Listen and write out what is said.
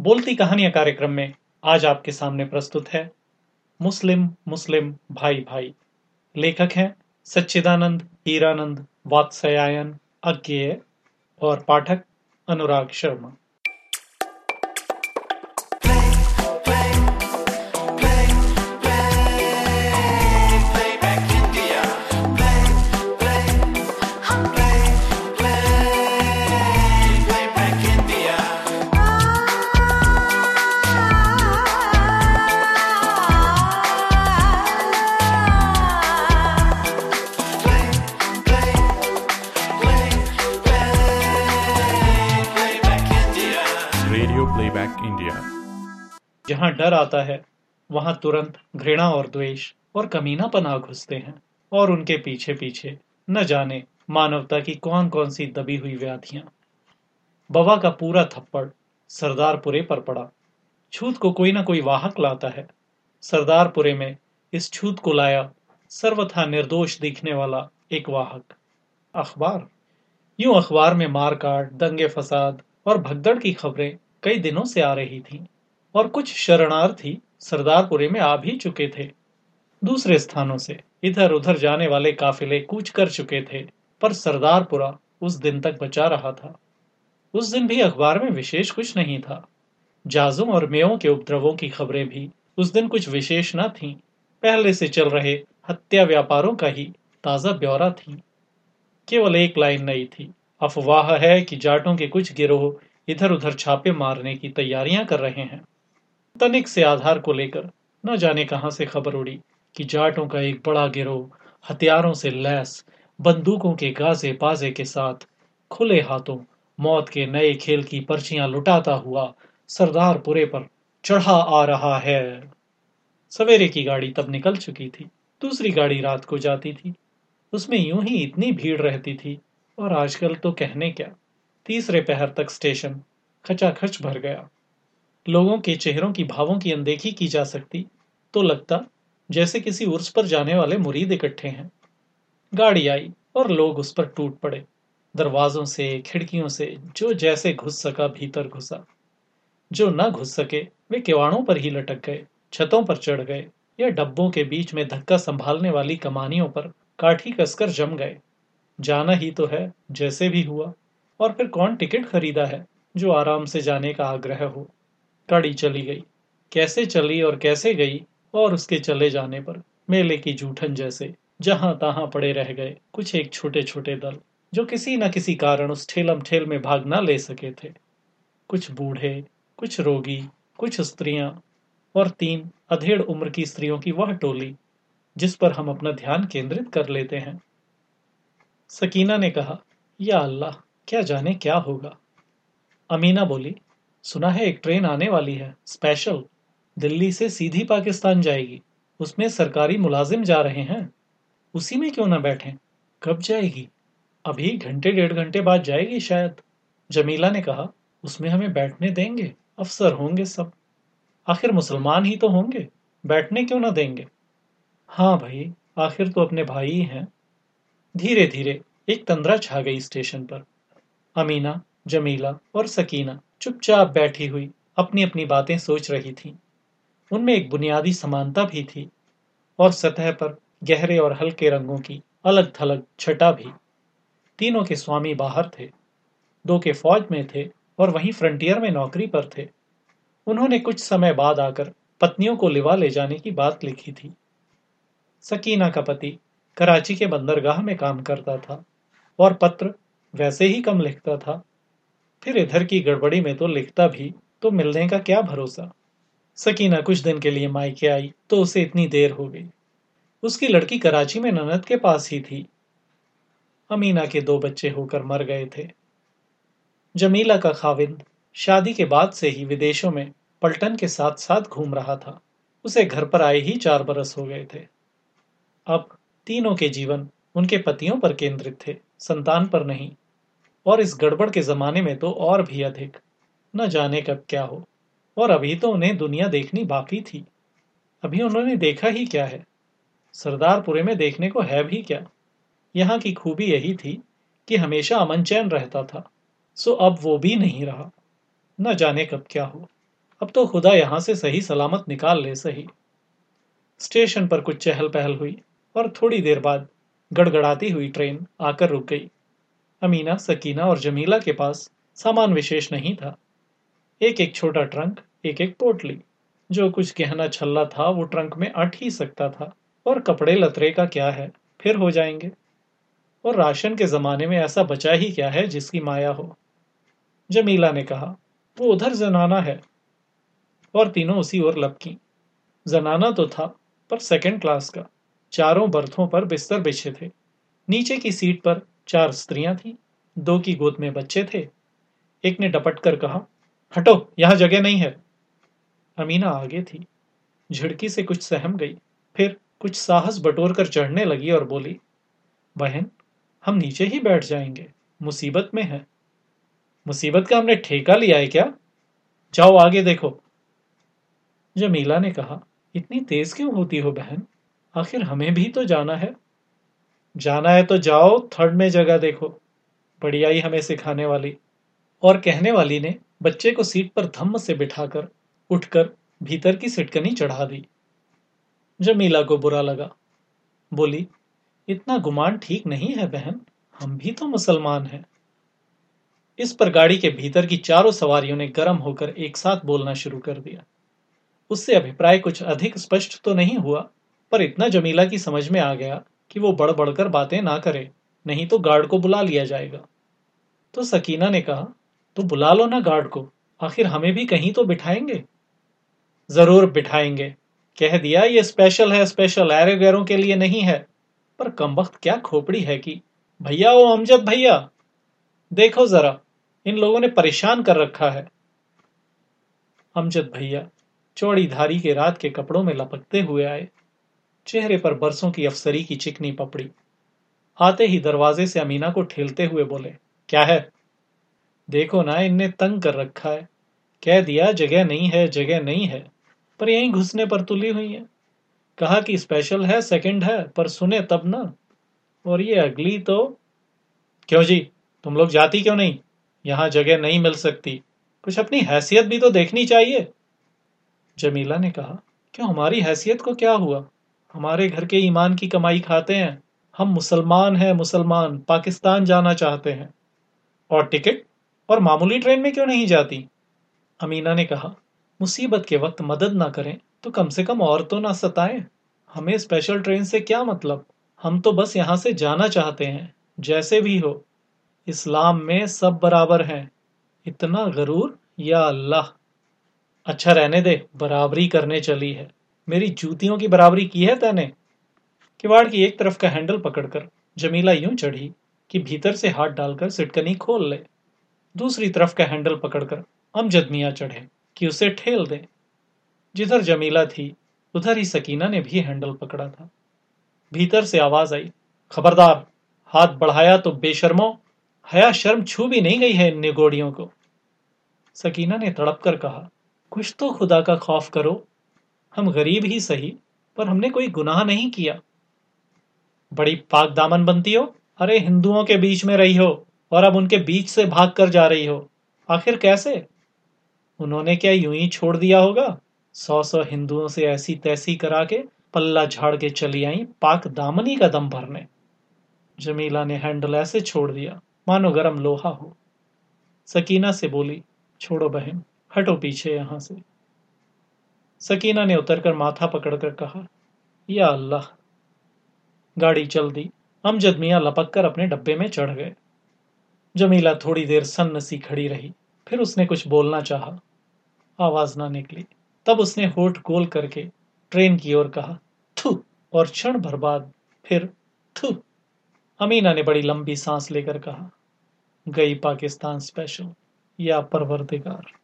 बोलती कहानियाँ कार्यक्रम में आज आपके सामने प्रस्तुत है मुस्लिम मुस्लिम भाई भाई लेखक हैं सच्चिदानंद, हीरानंद, वात्सयायन, अज्ञेय और पाठक अनुराग शर्मा। जहाँ डर आता है, वहाँ तुरंत घृणा और द्वेष और कमीनापन आ घुसते हैं और उनके पीछे पीछे न जाने मानवता की कौन कौन सी दबी हुई व्याधियाँ। बवा का पूरा थप्पड़ सरदारपुरे पर पड़ा। छूत को कोई ना कोई वाहक लाता है। सरदारपुरे में इस छूत को लाया सर्वथा निर्दोष दिखने वाला एक वाहक। अखबार। यूँ अखबार में मारकाट दंगे फसाद और भगदड़ की खबरें कई दिनों से आ रही थीं। और कुछ शरणार्थी सरदारपुरे में आ भी चुके थे। दूसरे स्थानों से इधर उधर जाने वाले काफिले कूच कर चुके थे, पर सरदारपुरा उस दिन तक बचा रहा था। उस दिन भी अखबार में विशेष कुछ नहीं था। जाजुम और मेयों के उपद्रवों की खबरें भी उस दिन कुछ विशेष न थीं। पहले से चल रहे हत्या व्यापारों का ही ताज़ा ब्यौरा थी। केवल एक लाइन नई थी। अफवाह है कि जाटों के कुछ गिरोह इधर उधर छापे मारने की तैयारियाँ कर रहे हैं। तनिक से आधार को लेकर न जाने कहाँ से खबर उड़ी कि जाटों का एक बड़ा गिरोह हथियारों से लैस, बंदूकों के गाजे बाजे के साथ खुले हाथों मौत के नए खेल की पर्चियाँ लुटाता हुआ सरदारपुरे पर चढ़ा आ रहा है। सवेरे की गाड़ी तब निकल चुकी थी, दूसरी गाड़ी रात को जाती थी, उसमें यूँ ही इतनी भीड़ रहती थी, और आजकल तो कहने क्या, तीसरे पहर तक स्टेशन खचाखच भर गया। लोगों के चेहरों की भावों की अनदेखी की जा सकती तो लगता जैसे किसी उर्स पर जाने वाले मुरीद इकट्ठे हैं। गाड़ी आई और लोग उस पर टूट पड़े। दरवाजों से, खिड़कियों से, जो जैसे घुस सका भीतर घुसा। जो न घुस सके, वे किवाड़ों पर ही लटक गए, छतों पर चढ़ गए, या डब्बों के बीच में धक्का संभालने वाली कमानियों पर काठी कसकर जम गए। जाना ही तो है, जैसे भी हुआ, और फिर कौन टिकट खरीदा है, जो आराम से जाने का आग्रह हो। गाड़ी चली गई। कैसे चली और कैसे गई और उसके चले जाने पर मेले की जूठन जैसे जहाँ तहां पड़े रह गए कुछ एक छोटे छोटे दल, जो किसी न किसी कारण उस ठेलम ठेल में भाग न ले सके थे। कुछ बूढ़े, कुछ रोगी, कुछ स्त्रियाँ और तीन अधेड़ उम्र की स्त्रियों की वह टोली, जिस पर हम अपना ध्यान केंद्रित कर लेते हैं। सकीना ने कहा, या अल्लाह, क्या जाने क्या होगा? अमीना बोली सुना है, एक ट्रेन आने वाली है। स्पेशल। दिल्ली से सीधी पाकिस्तान जाएगी। उसमें सरकारी मुलाजिम जा रहे हैं। उसी में क्यों ना बैठें? कब जाएगी? अभी घंटे, डेढ़ घंटे बाद जाएगी शायद। जमीला ने कहा, उसमें हमें बैठने देंगे। अफसर होंगे सब। आखिर मुसलमान ही तो होंगे। बैठने क्यों ना देंगे? हाँ भाई, आखिर तो अपने भाई ही हैं। धीरे धीरे एक तंद्रा छा गई स्टेशन पर। अमीना, जमीला और सकीना चुपचाप बैठी हुई अपनी अपनी बातें सोच रही थीं। उनमें एक बुनियादी समानता भी थी और सतह पर गहरे और हल्के रंगों की अलग थलग छटा भी। तीनों के स्वामी बाहर थे, दो के फौज में थे और वहीं फ्रंटियर में नौकरी पर थे। उन्होंने कुछ समय बाद आकर पत्नियों को लिवा ले जाने की बात लिखी थी। सकीना का पति कराची के बंदरगाह में काम करता था और पत्र वैसे ही कम लिखता था फिर इधर की गड़बड़ी में तो लिखता भी तो मिलने का क्या भरोसा? सकीना कुछ दिन के लिए मायके आई तो उसे इतनी देर हो गई। उसकी लड़की कराची में ननद के पास ही थी। अमीना के दो बच्चे होकर मर गए थे। जमीला का खाविंद शादी के बाद से ही विदेशों में पलटन के साथ साथ घूम रहा था। उसे घर पर आए ही चार बरस हो गए थे। अब तीनों के जीवन उनके पतियों पर केंद्रित थे, संतान पर नहीं। और इस गड़बड़ के जमाने में तो और भी अधिक। न जाने कब क्या हो। और अभी तो उन्हें दुनिया देखनी बाकी थी। अभी उन्होंने देखा ही क्या है? सरदारपुरे में देखने को है भी क्या? यहाँ की खूबी यही थी कि हमेशा अमन चैन रहता था, सो अब वो भी नहीं रहा। न जाने कब क्या हो। अब तो खुदा यहाँ से सही सलामत निकाल ले सही। स्टेशन पर कुछ चहल पहल हुई और थोड़ी देर बाद गड़गड़ाती हुई ट्रेन आकर रुक गई। अमीना, सकीना और जमीला के पास सामान विशेष नहीं था। एक एक छोटा ट्रंक एक एक पोटली, जो कुछ गहना छल्ला था, वो ट्रंक में अट ही सकता था। और कपड़े लतरे का क्या है? फिर हो जाएँगे। और राशन के जमाने में ऐसा बचा ही क्या है जिसकी माया हो? जमीला ने कहा, वो उधर जनाना है। और तीनों उसी ओर लपकी। जनाना तो था, पर सेकंड क्लास का। चारों बर्थों पर बिस्तर बिछे थे। नीचे की सीट पर चार स्त्रियाँ थीं, दो की गोद में बच्चे थे। एक ने डपट कर कहा, हटो, यहाँ जगह नहीं है। अमीना आगे थी। झिड़की से कुछ सहम गई, फिर कुछ साहस बटोर कर चढ़ने लगी और बोली, बहन, हम नीचे ही बैठ जाएँगे, मुसीबत में है। मुसीबत का हमने ठेका लिया है क्या? जाओ आगे देखो। जमीला ने कहा, इतनी तेज क्यों होती हो बहन? आखिर हमें भी तो जाना है। जाना है तो जाओ, थर्ड में जगह देखो। बढ़िया ही हमें सिखाने वाली। और कहने वाली ने बच्चे को सीट पर धम्म से बिठाकर, उठकर भीतर की सिटकनी चढ़ा दी। जमीला को बुरा लगा। बोली, इतना गुमान ठीक नहीं है बहन, हम भी तो मुसलमान हैं। इस पर गाड़ी के भीतर की चारों सवारियों ने गर्म होकर एक साथ बोलना शुरू कर दिया। उससे अभिप्राय कुछ अधिक स्पष्ट तो नहीं हुआ, पर इतना जमीला की समझ में आ गया कि वो बढ़ बढ़कर बातें ना करे, नहीं तो गार्ड को बुला लिया जाएगा। तो सकीना ने कहा तो बुला लो ना गार्ड को, आखिर हमें भी कहीं तो बिठाएँगे? ज़रूर बिठाएँगे। कह दिया, ये स्पेशल है स्पेशल एरे गैरों के लिए नहीं है, पर कम वक्त क्या खोपड़ी है कि, भैया ओ अमजद भैया, देखो जरा, इन लोगों ने परेशान कर रखा है। अमजद भैया चौड़ी धारी के रात के कपड़ों में लपकते हुए आए। चेहरे पर बरसों की अफसरी की चिकनी पपड़ी। आते ही दरवाजे से अमीना को ठेलते हुए बोले, क्या है? देखो ना, इनने तंग कर रखा है। कह दिया, जगह नहीं है, जगह नहीं है, पर यहीं घुसने पर तुली हुई है। कहा कि स्पेशल है सेकंड है, पर सुने तब ना। और ये अगली तो क्यों जी? तुम लोग जाती क्यों नहीं? यहाँ जगह नहीं मिल सकती। कुछ अपनी हैसियत भी तो देखनी चाहिए। जमीला ने कहा, क्यों, हमारी हैसियत को क्या हुआ? हमारे घर के ईमान की कमाई खाते हैं। हम मुसलमान हैं, मुसलमान। पाकिस्तान जाना चाहते हैं। और टिकट? और मामूली ट्रेन में क्यों नहीं जाती? अमीना ने कहा, मुसीबत के वक्त मदद ना करें तो कम से कम और तो ना सताएँ। हमें स्पेशल ट्रेन से क्या मतलब? हम तो बस यहाँ से जाना चाहते हैं, जैसे भी हो। इस्लाम में सब बराबर हैं। इतना गरूर? या अल्लाह! अच्छा रहने दे, बराबरी करने चली है। मेरी जूतियों की बराबरी की है तैने? किवाड़ की एक तरफ़ का हैंडल पकड़कर जमीला यूँ चढ़ी कि भीतर से हाथ डालकर सिटकनी खोल ले। दूसरी तरफ़ का हैंडल पकड़कर अमजद मियाँ चढ़े कि उसे ठेल दे। जिधर जमीला थी, उधर ही सकीना ने भी हैंडल पकड़ा था। भीतर से आवाज़ आई, खबरदार, हाथ बढ़ाया तो बेशर्मो, हया शर्म छू भी नहीं गई है इन निगोड़ियों को। सकीना ने तड़प कर कहा, कुछ तो खुदा का खौफ करो हम गरीब ही सही, पर हमने कोई गुनाह नहीं किया। बड़ी पाक दामन बनती हो, अरे हिंदुओं के बीच में रही हो, और अब उनके बीच से भाग कर जा रही हो। आखिर कैसे? उन्होंने क्या यूँ ही छोड़ दिया होगा? सौ सौ हिंदुओं से ऐसी तैसी करा के पल्ला झाड़ के चली आई पाक दामनी का दम भरने। जमीला ने हैंडल ऐसे छोड़ दिया, मानो गरम लोहा हो। सकीना से बोली, छोड़ो बहन, हटो पीछे यहाँ से। सकीना ने उतरकर माथा पकड़कर कहा, या अल्लाह, गाड़ी चल दी। अमजद मियाँ लपक कर अपने डब्बे में चढ़ गए। जमीला थोड़ी देर सन्न सी खड़ी रही, फिर उसने कुछ बोलना चाहा। आवाज़ ना निकली। तब उसने होठ गोल करके ट्रेन की ओर कहा, थू! और क्षण भर बाद फिर, थू! अमीना ने बड़ी लंबी सांस लेकर कहा, गई पाकिस्तान स्पेशल या परवरदिगार।